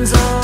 hands on.